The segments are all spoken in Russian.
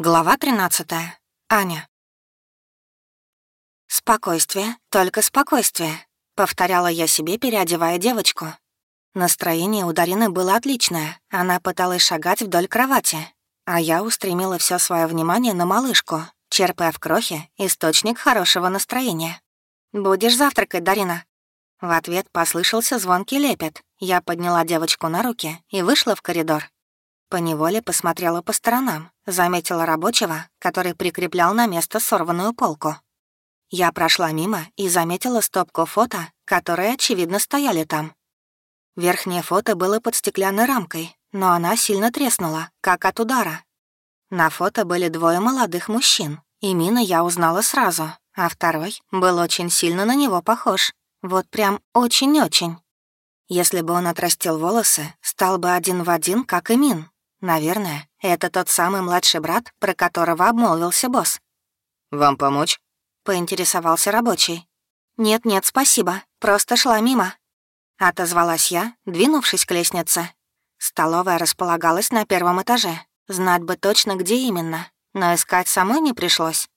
Глава 13. Аня. «Спокойствие, только спокойствие», — повторяла я себе, переодевая девочку. Настроение у Дарины было отличное. Она пыталась шагать вдоль кровати, а я устремила все свое внимание на малышку, черпая в крохе источник хорошего настроения. «Будешь завтракать, Дарина?» В ответ послышался звонкий лепет. Я подняла девочку на руки и вышла в коридор. Поневоле посмотрела по сторонам, заметила рабочего, который прикреплял на место сорванную полку. Я прошла мимо и заметила стопку фото, которые, очевидно, стояли там. Верхнее фото было под стеклянной рамкой, но она сильно треснула, как от удара. На фото были двое молодых мужчин, и Мина я узнала сразу, а второй был очень сильно на него похож. Вот прям очень-очень. Если бы он отрастил волосы, стал бы один в один, как и Мин, Наверное, это тот самый младший брат, про которого обмолвился босс. «Вам помочь?» — поинтересовался рабочий. «Нет-нет, спасибо, просто шла мимо». Отозвалась я, двинувшись к лестнице. Столовая располагалась на первом этаже. Знать бы точно, где именно, но искать самой не пришлось.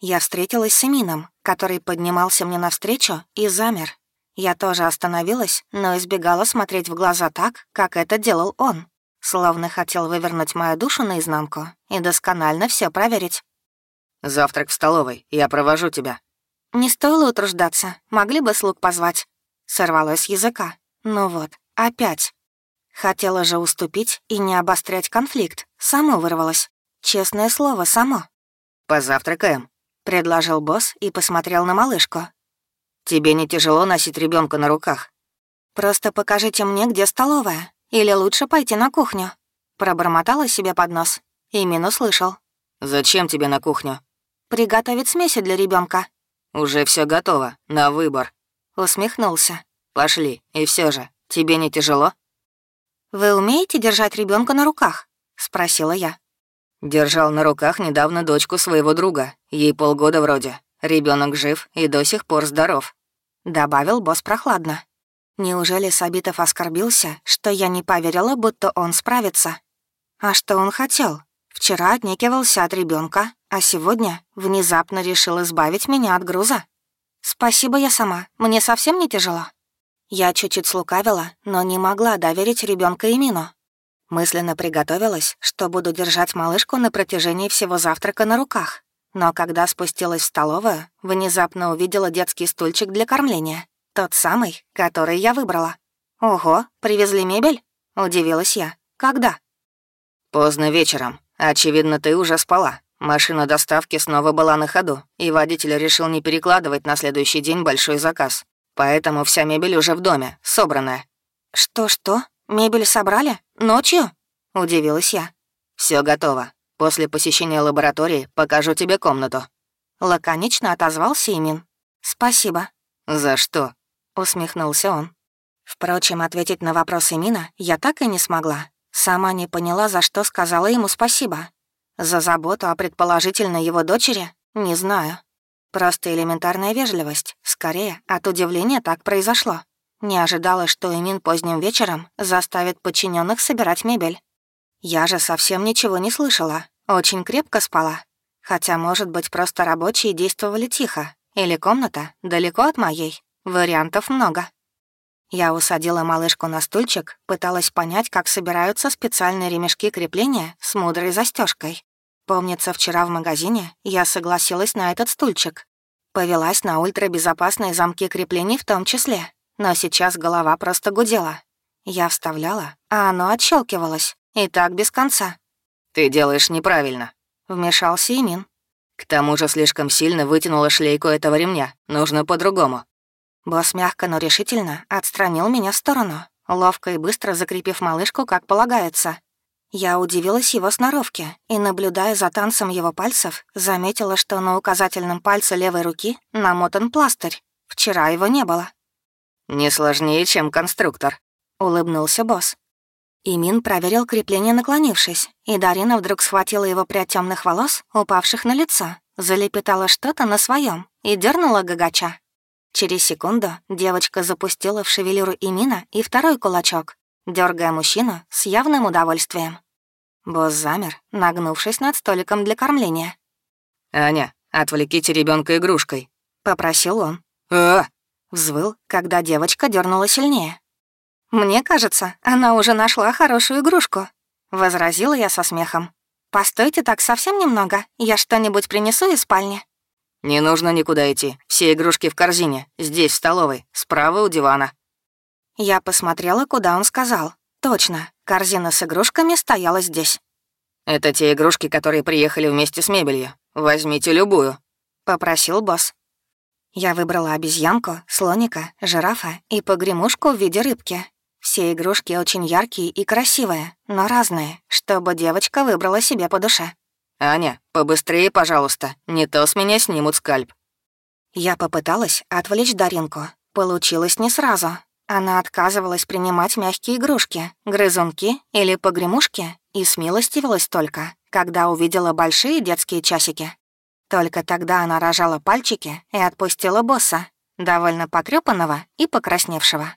Я встретилась с Эмином, который поднимался мне навстречу и замер. Я тоже остановилась, но избегала смотреть в глаза так, как это делал он словно хотел вывернуть мою душу наизнанку и досконально все проверить. «Завтрак в столовой, я провожу тебя». «Не стоило утруждаться, могли бы слуг позвать». Сорвалось с языка. Ну вот, опять. Хотела же уступить и не обострять конфликт. Само вырвалось. Честное слово, само. «Позавтракаем», — предложил босс и посмотрел на малышку. «Тебе не тяжело носить ребенка на руках?» «Просто покажите мне, где столовая. Или лучше пойти на кухню?» Пробормотала себе под нос. Имин услышал. «Зачем тебе на кухню?» «Приготовить смеси для ребенка. «Уже все готово, на выбор». Усмехнулся. «Пошли, и все же, тебе не тяжело?» «Вы умеете держать ребенка на руках?» — спросила я. Держал на руках недавно дочку своего друга. Ей полгода вроде. Ребенок жив и до сих пор здоров. Добавил босс прохладно. Неужели Сабитов оскорбился, что я не поверила, будто он справится? А что он хотел? Вчера отнекивался от ребенка, а сегодня внезапно решил избавить меня от груза. Спасибо я сама, мне совсем не тяжело. Я чуть-чуть слукавила, но не могла доверить ребенка Имину. Мысленно приготовилась, что буду держать малышку на протяжении всего завтрака на руках. Но когда спустилась в столовую, внезапно увидела детский стульчик для кормления. Тот самый, который я выбрала. Ого, привезли мебель? Удивилась я. Когда? Поздно вечером. Очевидно, ты уже спала. Машина доставки снова была на ходу, и водитель решил не перекладывать на следующий день большой заказ. Поэтому вся мебель уже в доме, собранная. «Что-что? Мебель собрали? Ночью?» — удивилась я. Все готово. После посещения лаборатории покажу тебе комнату». Лаконично отозвался Имин. «Спасибо». «За что?» Усмехнулся он. Впрочем, ответить на вопрос Эмина я так и не смогла. Сама не поняла, за что сказала ему спасибо. За заботу о предположительно его дочери? Не знаю. Просто элементарная вежливость. Скорее, от удивления так произошло. Не ожидала, что Эмин поздним вечером заставит подчиненных собирать мебель. Я же совсем ничего не слышала, очень крепко спала. Хотя, может быть, просто рабочие действовали тихо, или комната далеко от моей. Вариантов много. Я усадила малышку на стульчик, пыталась понять, как собираются специальные ремешки крепления с мудрой застежкой. Помнится, вчера в магазине я согласилась на этот стульчик. Повелась на ультрабезопасные замки креплений в том числе, но сейчас голова просто гудела. Я вставляла, а оно отщелкивалось, и так без конца. «Ты делаешь неправильно», — вмешался Имин. «К тому же слишком сильно вытянула шлейку этого ремня. Нужно по-другому». Босс мягко, но решительно отстранил меня в сторону, ловко и быстро закрепив малышку, как полагается. Я удивилась его сноровке и, наблюдая за танцем его пальцев, заметила, что на указательном пальце левой руки намотан пластырь. Вчера его не было. «Не сложнее, чем конструктор», — улыбнулся босс. Имин проверил крепление, наклонившись, и Дарина вдруг схватила его прядь темных волос, упавших на лицо, залепетала что-то на своем и дернула гагача. Через секунду девочка запустила в шевелюру Имина и второй кулачок, дергая мужчину с явным удовольствием. Босс замер, нагнувшись над столиком для кормления. «Аня, отвлеките ребенка игрушкой», — попросил он. «А!» — взвыл, когда девочка дернула сильнее. «Мне кажется, она уже нашла хорошую игрушку», — возразила я со смехом. «Постойте так совсем немного, я что-нибудь принесу из спальни». «Не нужно никуда идти. Все игрушки в корзине. Здесь, в столовой. Справа у дивана». Я посмотрела, куда он сказал. Точно, корзина с игрушками стояла здесь. «Это те игрушки, которые приехали вместе с мебелью. Возьмите любую», — попросил босс. Я выбрала обезьянку, слоника, жирафа и погремушку в виде рыбки. Все игрушки очень яркие и красивые, но разные, чтобы девочка выбрала себе по душе. «Аня, побыстрее, пожалуйста, не то с меня снимут скальп». Я попыталась отвлечь Даринку. Получилось не сразу. Она отказывалась принимать мягкие игрушки, грызунки или погремушки и смилостивилась только, когда увидела большие детские часики. Только тогда она рожала пальчики и отпустила босса, довольно потрёпанного и покрасневшего.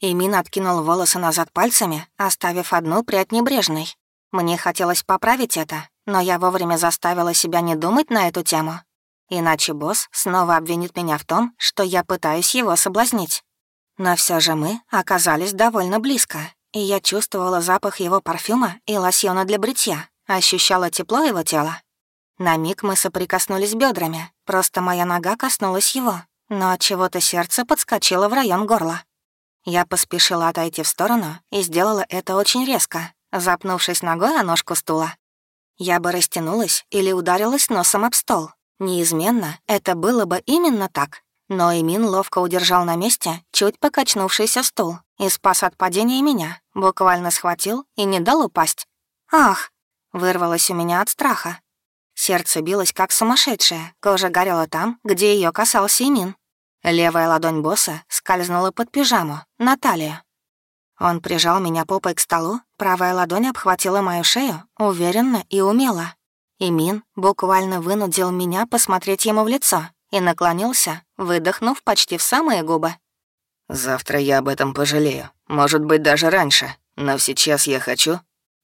Имин откинул волосы назад пальцами, оставив одну прядь небрежной. Мне хотелось поправить это, но я вовремя заставила себя не думать на эту тему. Иначе босс снова обвинит меня в том, что я пытаюсь его соблазнить. Но все же мы оказались довольно близко, и я чувствовала запах его парфюма и лосьона для бритья, ощущала тепло его тела. На миг мы соприкоснулись бедрами, просто моя нога коснулась его, но от чего-то сердце подскочило в район горла. Я поспешила отойти в сторону и сделала это очень резко, запнувшись ногой о ножку стула. Я бы растянулась или ударилась носом об стол. Неизменно это было бы именно так. Но Эмин ловко удержал на месте чуть покачнувшийся стул и спас от падения меня, буквально схватил и не дал упасть. «Ах!» — вырвалось у меня от страха. Сердце билось как сумасшедшее, кожа горела там, где ее касался Эмин. Левая ладонь босса скользнула под пижаму, на талию. Он прижал меня попой к столу, правая ладонь обхватила мою шею, уверенно и умело. И Мин буквально вынудил меня посмотреть ему в лицо и наклонился, выдохнув почти в самые губы. «Завтра я об этом пожалею. Может быть, даже раньше. Но сейчас я хочу...»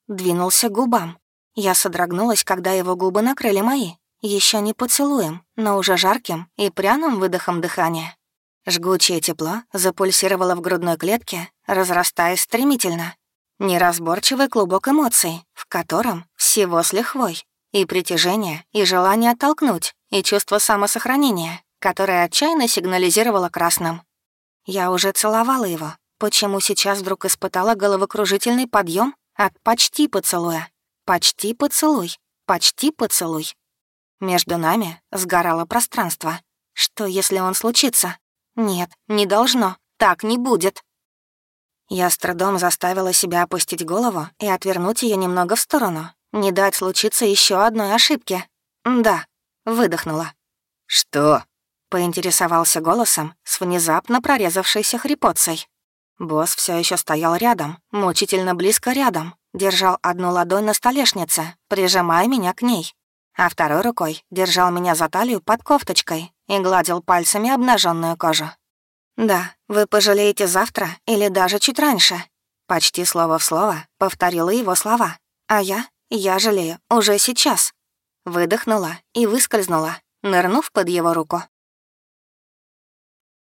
Двинулся к губам. Я содрогнулась, когда его губы накрыли мои. Еще не поцелуем, но уже жарким и пряным выдохом дыхания. Жгучее тепло запульсировало в грудной клетке, разрастаясь стремительно. Неразборчивый клубок эмоций, в котором всего с лихвой. И притяжение, и желание оттолкнуть, и чувство самосохранения, которое отчаянно сигнализировало красным. Я уже целовала его. Почему сейчас вдруг испытала головокружительный подъем от почти поцелуя? Почти поцелуй, почти поцелуй. Между нами сгорало пространство. Что, если он случится? Нет, не должно. Так не будет. Я с трудом заставила себя опустить голову и отвернуть ее немного в сторону. Не дать случиться еще одной ошибки. Да, выдохнула. «Что?» — поинтересовался голосом с внезапно прорезавшейся хрипотцей. Босс все еще стоял рядом, мучительно близко рядом, держал одну ладонь на столешнице, прижимая меня к ней, а второй рукой держал меня за талию под кофточкой, и гладил пальцами обнаженную кожу. «Да, вы пожалеете завтра или даже чуть раньше». Почти слово в слово повторила его слова. «А я? Я жалею уже сейчас». Выдохнула и выскользнула, нырнув под его руку.